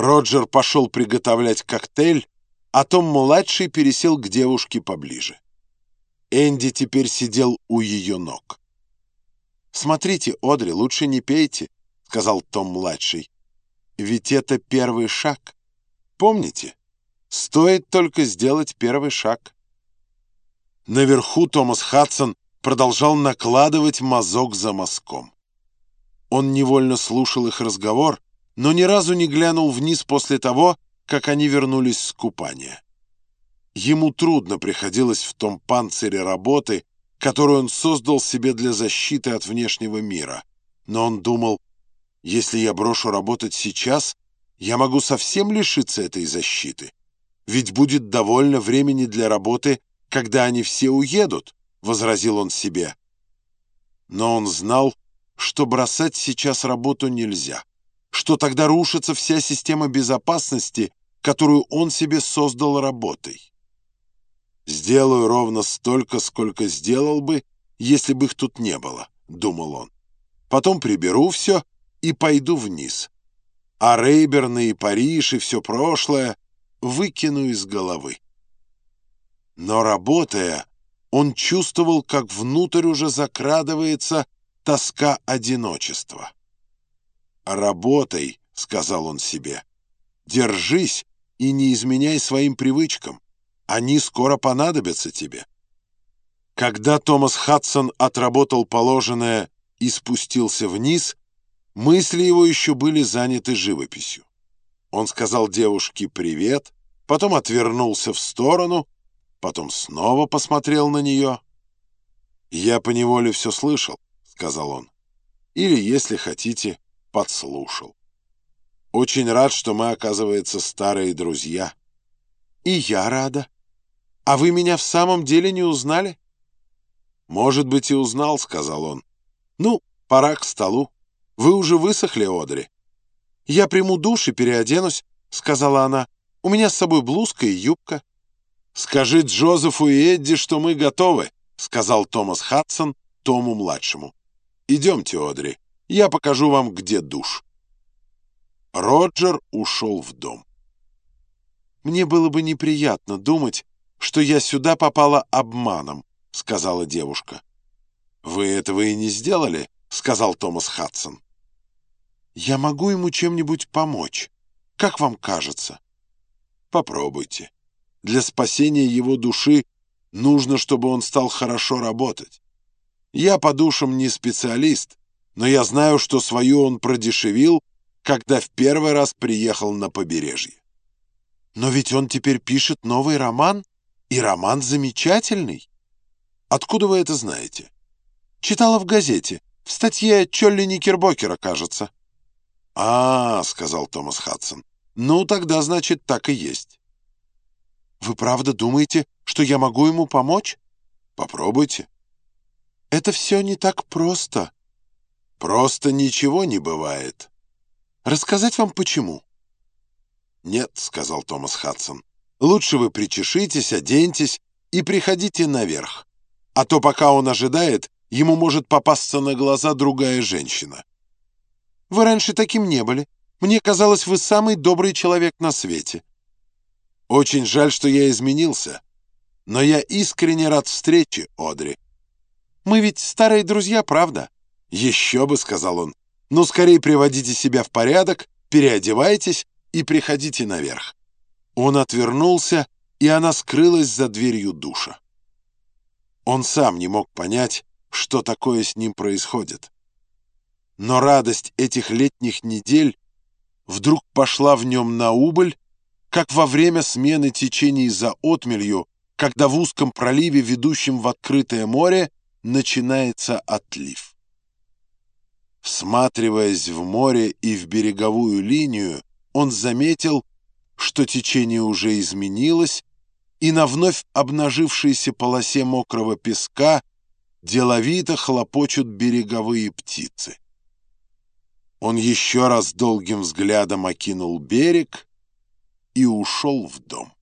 Роджер пошел приготовлять коктейль, а Том-младший пересел к девушке поближе. Энди теперь сидел у ее ног. «Смотрите, Одри, лучше не пейте», — сказал Том-младший. «Ведь это первый шаг. Помните, стоит только сделать первый шаг». Наверху Томас Хадсон продолжал накладывать мазок за мазком. Он невольно слушал их разговор, но ни разу не глянул вниз после того, как они вернулись с купания. Ему трудно приходилось в том панцире работы, которую он создал себе для защиты от внешнего мира. Но он думал, если я брошу работать сейчас, я могу совсем лишиться этой защиты. Ведь будет довольно времени для работы, когда они все уедут, — возразил он себе. Но он знал, что бросать сейчас работу нельзя что тогда рушится вся система безопасности, которую он себе создал работой. «Сделаю ровно столько, сколько сделал бы, если бы их тут не было», — думал он. «Потом приберу все и пойду вниз. А Рейберны и Париж и все прошлое выкину из головы». Но работая, он чувствовал, как внутрь уже закрадывается тоска одиночества. «Работай», — сказал он себе. «Держись и не изменяй своим привычкам. Они скоро понадобятся тебе». Когда Томас Хадсон отработал положенное и спустился вниз, мысли его еще были заняты живописью. Он сказал девушке «привет», потом отвернулся в сторону, потом снова посмотрел на нее. «Я поневоле все слышал», — сказал он. «Или, если хотите, подслушал. Очень рад, что мы, оказывается, старые друзья. И я рада. А вы меня в самом деле не узнали? Может быть, и узнал, сказал он. Ну, пора к столу. Вы уже высохли, Одри. Я приму душ и переоденусь, сказала она. У меня с собой блузка и юбка. Скажи Джозефу и Эдди, что мы готовы, сказал Томас Хадсон Тому-младшему. Идемте, Одри. Я покажу вам, где душ». Роджер ушел в дом. «Мне было бы неприятно думать, что я сюда попала обманом», — сказала девушка. «Вы этого и не сделали», — сказал Томас Хадсон. «Я могу ему чем-нибудь помочь. Как вам кажется?» «Попробуйте. Для спасения его души нужно, чтобы он стал хорошо работать. Я по душам не специалист, но я знаю, что свою он продешевил, когда в первый раз приехал на побережье. Но ведь он теперь пишет новый роман, и роман замечательный. Откуда вы это знаете? Читала в газете, в статье Чолли Никербокера, кажется. «А, — сказал Томас Хадсон, — ну, тогда, значит, так и есть». «Вы правда думаете, что я могу ему помочь?» «Попробуйте». «Это все не так просто», Просто ничего не бывает. Рассказать вам почему? Нет, сказал Томас Хадсон. Лучше вы причешитесь, оденьтесь и приходите наверх. А то пока он ожидает, ему может попасться на глаза другая женщина. Вы раньше таким не были. Мне казалось, вы самый добрый человек на свете. Очень жаль, что я изменился. Но я искренне рад встрече, Одри. Мы ведь старые друзья, правда? «Еще бы», — сказал он. «Ну, скорее приводите себя в порядок, переодевайтесь и приходите наверх». Он отвернулся, и она скрылась за дверью душа. Он сам не мог понять, что такое с ним происходит. Но радость этих летних недель вдруг пошла в нем на убыль, как во время смены течений за отмелью, когда в узком проливе, ведущем в открытое море, начинается отлив. Всматриваясь в море и в береговую линию, он заметил, что течение уже изменилось, и на вновь обнажившейся полосе мокрого песка деловито хлопочут береговые птицы. Он еще раз долгим взглядом окинул берег и ушел в дом.